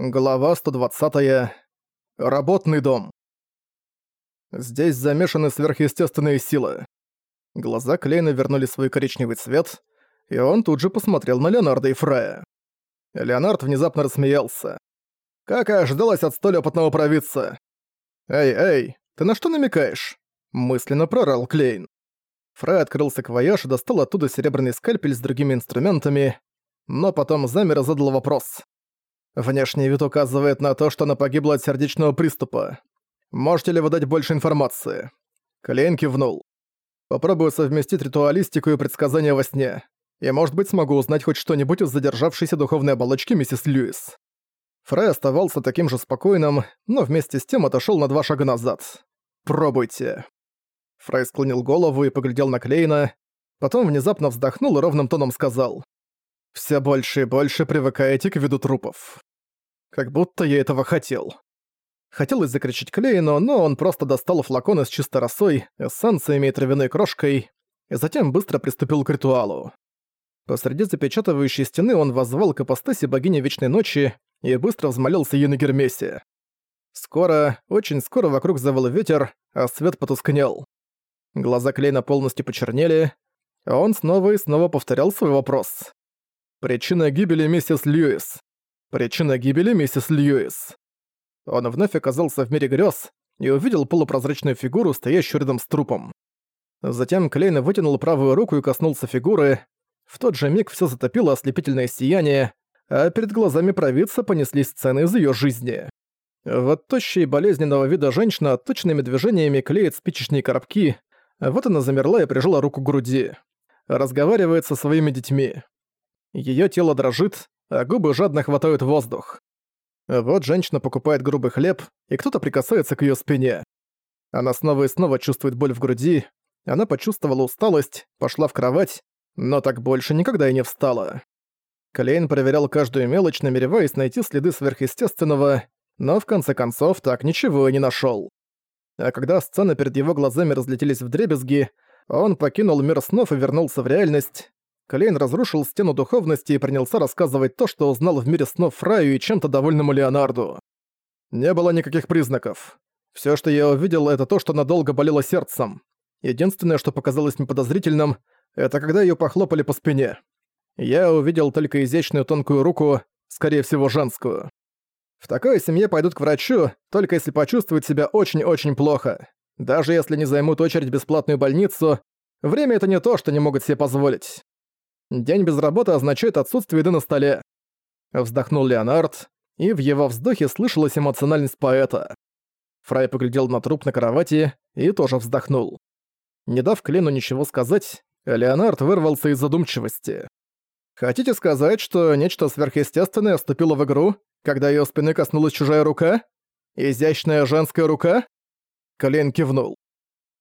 Глава 120. Работный дом. Здесь замешаны сверхъестественные силы. Глаза Клейна вернули свой коричневый цвет, и он тут же посмотрел на Леонарда и Фрая. Леонард внезапно рассмеялся. «Как и ожидалось от столь опытного провидца!» «Эй, эй, ты на что намекаешь?» Мысленно прорал Клейн. Фрай открыл саквояж и достал оттуда серебряный скальпель с другими инструментами, но потом замер и задал вопрос. Внешний вид указывает на то, что она погибла от сердечного приступа. Можете ли вы дать больше информации?» Клейн кивнул. «Попробую совместить ритуалистику и предсказания во сне. И, может быть, смогу узнать хоть что-нибудь из задержавшейся духовной оболочки миссис Льюис». Фрей оставался таким же спокойным, но вместе с тем отошёл на два шага назад. «Пробуйте». Фрей склонил голову и поглядел на Клейна, потом внезапно вздохнул и ровным тоном сказал. «Все больше и больше привыкаете к виду трупов». Как будто я этого хотел. Хотелось закричать Клейну, но он просто достал флакон с чистой росой, эссенциями и травяной крошкой, и затем быстро приступил к ритуалу. Посреди запечатывающей стены он воззвал к апостасе богини Вечной Ночи и быстро взмолился ей на Гермесе. Скоро, очень скоро вокруг завыл ветер, а свет потускнел. Глаза Клейна полностью почернели, а он снова и снова повторял свой вопрос. Причина гибели миссис Льюис. Причина гибели миссис Льюис. Он вновь оказался в мире грез и увидел полупрозрачную фигуру, стоящую рядом с трупом. Затем Клейн вытянул правую руку и коснулся фигуры. В тот же миг все затопило ослепительное сияние, а перед глазами провидца понеслись сцены из ее жизни. Вот тощая и болезненного вида женщина точными движениями клеит спичечные коробки, вот она замерла и прижала руку к груди. Разговаривает со своими детьми. Ее тело дрожит, а губы жадно хватают воздух. Вот женщина покупает грубый хлеб, и кто-то прикасается к её спине. Она снова и снова чувствует боль в груди, она почувствовала усталость, пошла в кровать, но так больше никогда и не встала. Клейн проверял каждую мелочь, намереваясь найти следы сверхъестественного, но в конце концов так ничего и не нашёл. А когда сцены перед его глазами разлетелись в дребезги, он покинул мир снов и вернулся в реальность. Клейн разрушил стену духовности и принялся рассказывать то, что узнал в мире снов Фраю и чем-то довольному Леонарду. Не было никаких признаков. Все, что я увидел, это то, что надолго болело сердцем. Единственное, что показалось неподозрительным, это когда ее похлопали по спине. Я увидел только изящную тонкую руку, скорее всего, женскую. В такой семье пойдут к врачу, только если почувствуют себя очень-очень плохо. Даже если не займут очередь в бесплатную больницу, время это не то, что не могут себе позволить. День без работы означает отсутствие еды на столе. Вздохнул Леонард, и в его вздохе слышалась эмоциональность поэта. Фрай поглядел на труп на кровати и тоже вздохнул. Не дав Клену ничего сказать, Леонард вырвался из задумчивости. «Хотите сказать, что нечто сверхъестественное вступило в игру, когда её спины коснулась чужая рука? Изящная женская рука?» Клен кивнул.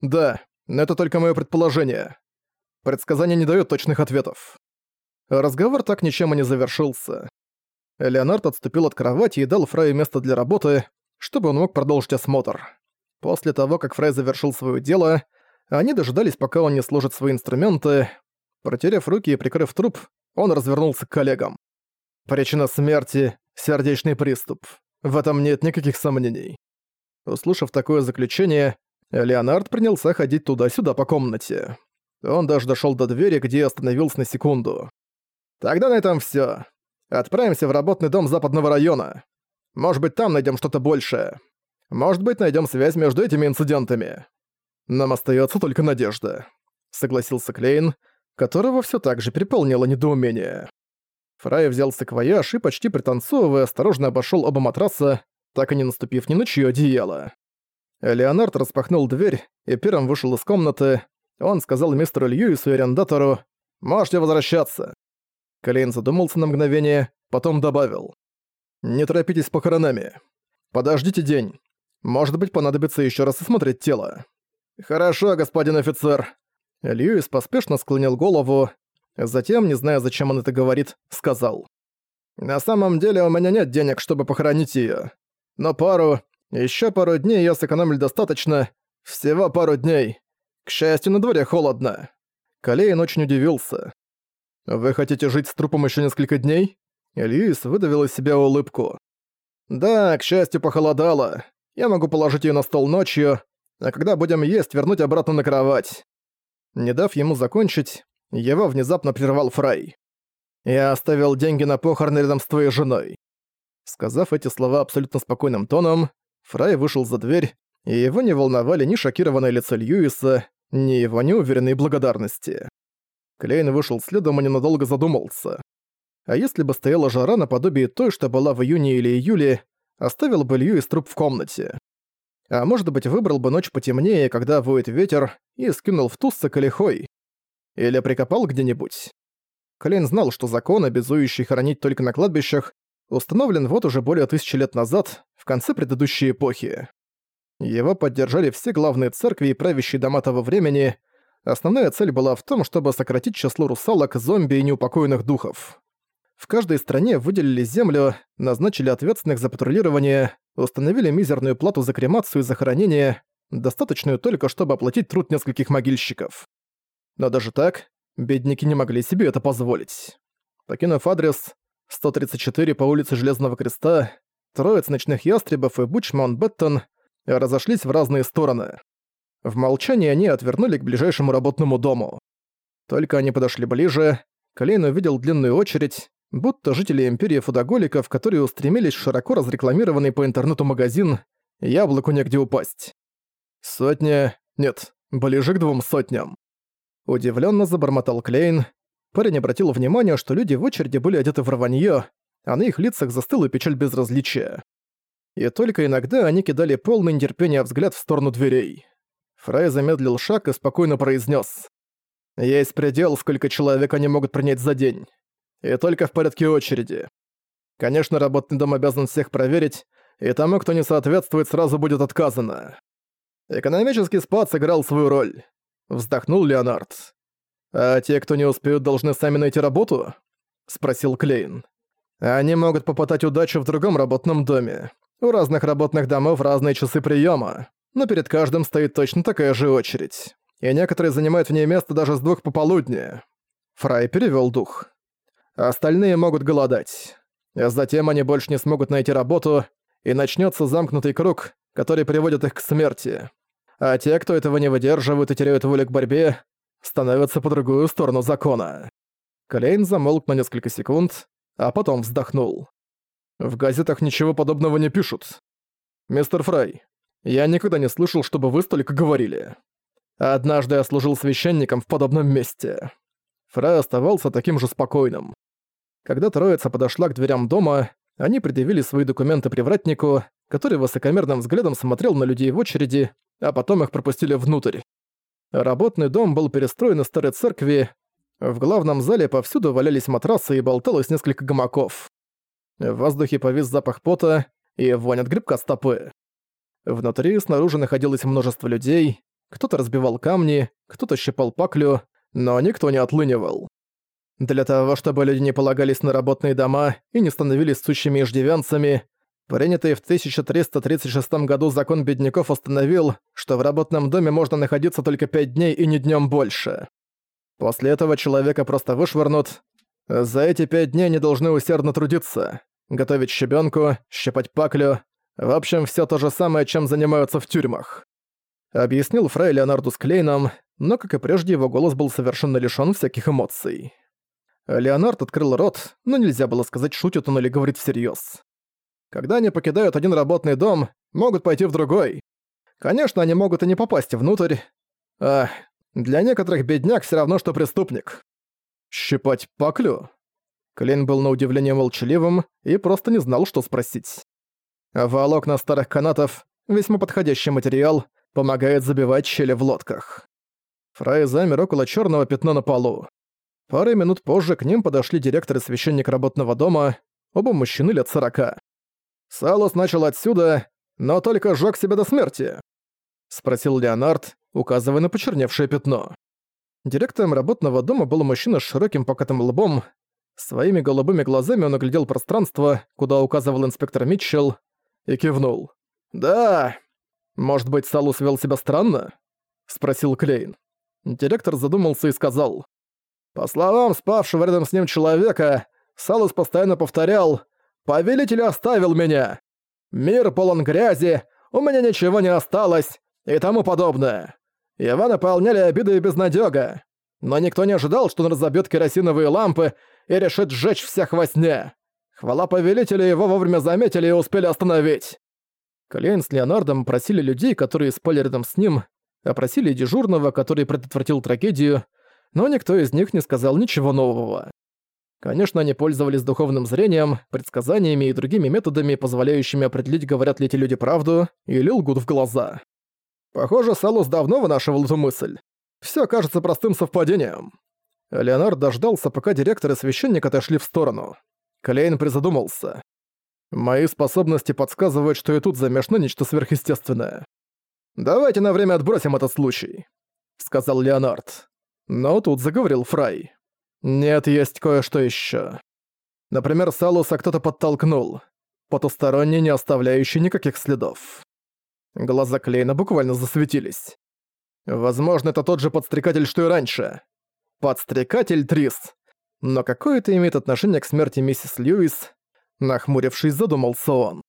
«Да, но это только моё предположение. Предсказание не дает точных ответов. Разговор так ничем и не завершился. Леонард отступил от кровати и дал Фраю место для работы, чтобы он мог продолжить осмотр. После того, как Фрай завершил свое дело, они дожидались, пока он не сложит свои инструменты. Протерев руки и прикрыв труп, он развернулся к коллегам. Причина смерти — сердечный приступ. В этом нет никаких сомнений. Услышав такое заключение, Леонард принялся ходить туда-сюда по комнате. Он даже дошёл до двери, где остановился на секунду. «Тогда на этом всё. Отправимся в работный дом западного района. Может быть, там найдём что-то большее. Может быть, найдём связь между этими инцидентами. Нам остаётся только надежда», — согласился Клейн, которого всё так же переполнило недоумение. Фрай взял саквояж и, почти пританцовывая, осторожно обошёл оба матраса, так и не наступив ни на чьё одеяло. Леонард распахнул дверь и первым вышел из комнаты, он сказал мистеру Льюису и арендатору «Можете возвращаться». Клейн задумался на мгновение, потом добавил «Не торопитесь с похоронами. Подождите день. Может быть, понадобится еще раз осмотреть тело». «Хорошо, господин офицер». Льюис поспешно склонил голову, затем, не зная, зачем он это говорит, сказал. «На самом деле у меня нет денег, чтобы похоронить ее. Но пару, еще пару дней я сэкономлю достаточно, всего пару дней. К счастью, на дворе холодно. Калейн очень удивился. «Вы хотите жить с трупом еще несколько дней?» Льюис выдавил из себя улыбку. «Да, к счастью, похолодало. Я могу положить ее на стол ночью, а когда будем есть, вернуть обратно на кровать». Не дав ему закончить, его внезапно прервал Фрай. «Я оставил деньги на похороны рядом с твоей женой». Сказав эти слова абсолютно спокойным тоном, Фрай вышел за дверь, и его не волновали ни шокированное лицо Льюиса, ни его неуверенные благодарности. Клейн вышел следом и ненадолго задумался. А если бы стояла жара наподобие той, что была в июне или июле, оставил бы Льюис труп в комнате. А может быть, выбрал бы ночь потемнее, когда воет ветер, и скинул в Тусса колихой. Или прикопал где-нибудь. Клейн знал, что закон, обязующий хоронить только на кладбищах, установлен вот уже более тысячи лет назад, в конце предыдущей эпохи. Его поддержали все главные церкви и правящие дома того времени. Основная цель была в том, чтобы сократить число русалок, зомби и неупокоенных духов. В каждой стране выделили землю, назначили ответственных за патрулирование, установили мизерную плату за кремацию и захоронение, достаточную только, чтобы оплатить труд нескольких могильщиков. Но даже так, бедняки не могли себе это позволить. Покинув адрес 134 по улице Железного Креста, троиц ночных ястребов и Буч Маунтбеттон разошлись в разные стороны. В молчании они отвернули к ближайшему работному дому. Только они подошли ближе, Клейн увидел длинную очередь, будто жители Империи Фудоголиков, которые устремились в широко разрекламированный по интернету магазин, яблоку негде упасть. Сотня... нет, ближе к двум сотням. Удивленно забормотал Клейн. Парень обратил внимание, что люди в очереди были одеты в рванье, а на их лицах застыла печаль безразличия. И только иногда они кидали полный нетерпения взгляд в сторону дверей. Фрай замедлил шаг и спокойно произнес: «Есть предел, сколько человек они могут принять за день. И только в порядке очереди. Конечно, работный дом обязан всех проверить, и тому, кто не соответствует, сразу будет отказано. Экономический спад сыграл свою роль. Вздохнул Леонард. «А те, кто не успеют, должны сами найти работу?» Спросил Клейн. «Они могут попытать удачу в другом работном доме. У разных работных домов разные часы приема, но перед каждым стоит точно такая же очередь. И некоторые занимают в ней место даже с двух пополудни». Фрай перевел дух. Остальные могут голодать. Затем они больше не смогут найти работу, и начнется замкнутый круг, который приводит их к смерти. А те, кто этого не выдерживают и теряют волю к борьбе, становятся по другую сторону закона. Клейн замолк на несколько секунд, а потом вздохнул. В газетах ничего подобного не пишут. Мистер Фрай, я никогда не слышал, чтобы вы столько говорили. Однажды я служил священником в подобном месте. Фрай оставался таким же спокойным. Когда троица подошла к дверям дома, они предъявили свои документы привратнику, который высокомерным взглядом смотрел на людей в очереди, а потом их пропустили внутрь. Работный дом был перестроен из старой церкви, в главном зале повсюду валялись матрасы и болталось несколько гамаков. В воздухе повис запах пота и вонь от грибка стопы. Внутри и снаружи находилось множество людей, кто-то разбивал камни, кто-то щипал паклю, но никто не отлынивал. Для того, чтобы люди не полагались на работные дома и не становились сущими иждивенцами, принятый в 1336 году закон бедняков установил, что в работном доме можно находиться только пять дней и не днем больше. После этого человека просто вышвырнут. За эти пять дней они должны усердно трудиться, готовить щебенку, щипать паклю, в общем, все то же самое, чем занимаются в тюрьмах. Объяснил Фрей Леонарду с Клейном, но, как и прежде, его голос был совершенно лишён всяких эмоций. Леонард открыл рот, но нельзя было сказать, шутит он или говорит всерьез. Когда они покидают один работный дом, могут пойти в другой. Конечно, они могут и не попасть внутрь. А для некоторых бедняк все равно, что преступник. Щипать паклю? Клейн был на удивление молчаливым и просто не знал, что спросить. Волокна старых канатов — весьма подходящий материал, помогает забивать щели в лодках. Фрай замер около черного пятна на полу. Пары минут позже к ним подошли директор и священник работного дома, оба мужчины лет сорока. «Салус начал отсюда, но только сжёг себя до смерти», — спросил Леонард, указывая на почерневшее пятно. Директором работного дома был мужчина с широким покатым лбом. Своими голубыми глазами он оглядел пространство, куда указывал инспектор Митчелл, и кивнул. «Да. Может быть, Салус вел себя странно?» — спросил Клейн. Директор задумался и сказал. По словам спавшего рядом с ним человека, Салус постоянно повторял «Повелитель оставил меня!» «Мир полон грязи», «У меня ничего не осталось» и тому подобное. Его наполняли обиды и безнадёга. Но никто не ожидал, что он разобьёт керосиновые лампы и решит сжечь всех во сне. Хвала повелителя его вовремя заметили и успели остановить. Клейн с Леонардом просили людей, которые спали рядом с ним, опросили дежурного, который предотвратил трагедию, но никто из них не сказал ничего нового. Конечно, они пользовались духовным зрением, предсказаниями и другими методами, позволяющими определить, говорят ли эти люди правду, или лгут в глаза. Похоже, Салус давно вынашивал эту мысль. Всё кажется простым совпадением. Леонард дождался, пока директор и священник отошли в сторону. Клейн призадумался. «Мои способности подсказывают, что и тут замешано нечто сверхъестественное. Давайте на время отбросим этот случай», — сказал Леонард. Но тут заговорил Фрай. «Нет, есть кое-что ещё. Например, Салуса кто-то подтолкнул. Потусторонний, не оставляющий никаких следов». Глаза Клейна буквально засветились. «Возможно, это тот же подстрекатель, что и раньше. Подстрекатель Трис. Но какое это имеет отношение к смерти миссис Льюис? Нахмурившись, задумался он.